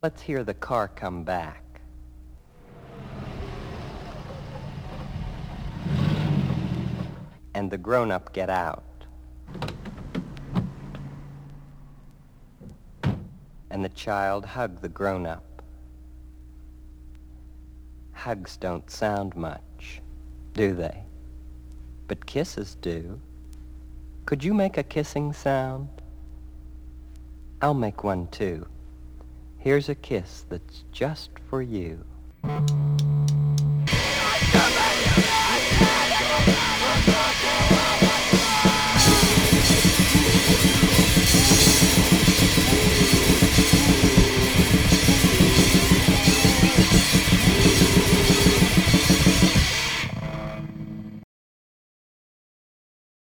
Let's hear the car come back. And the grown-up get out. And the child hug the grown-up. Hugs don't sound much, do they? But kisses do. Could you make a kissing sound? I'll make one too. Here's a kiss that's just for you.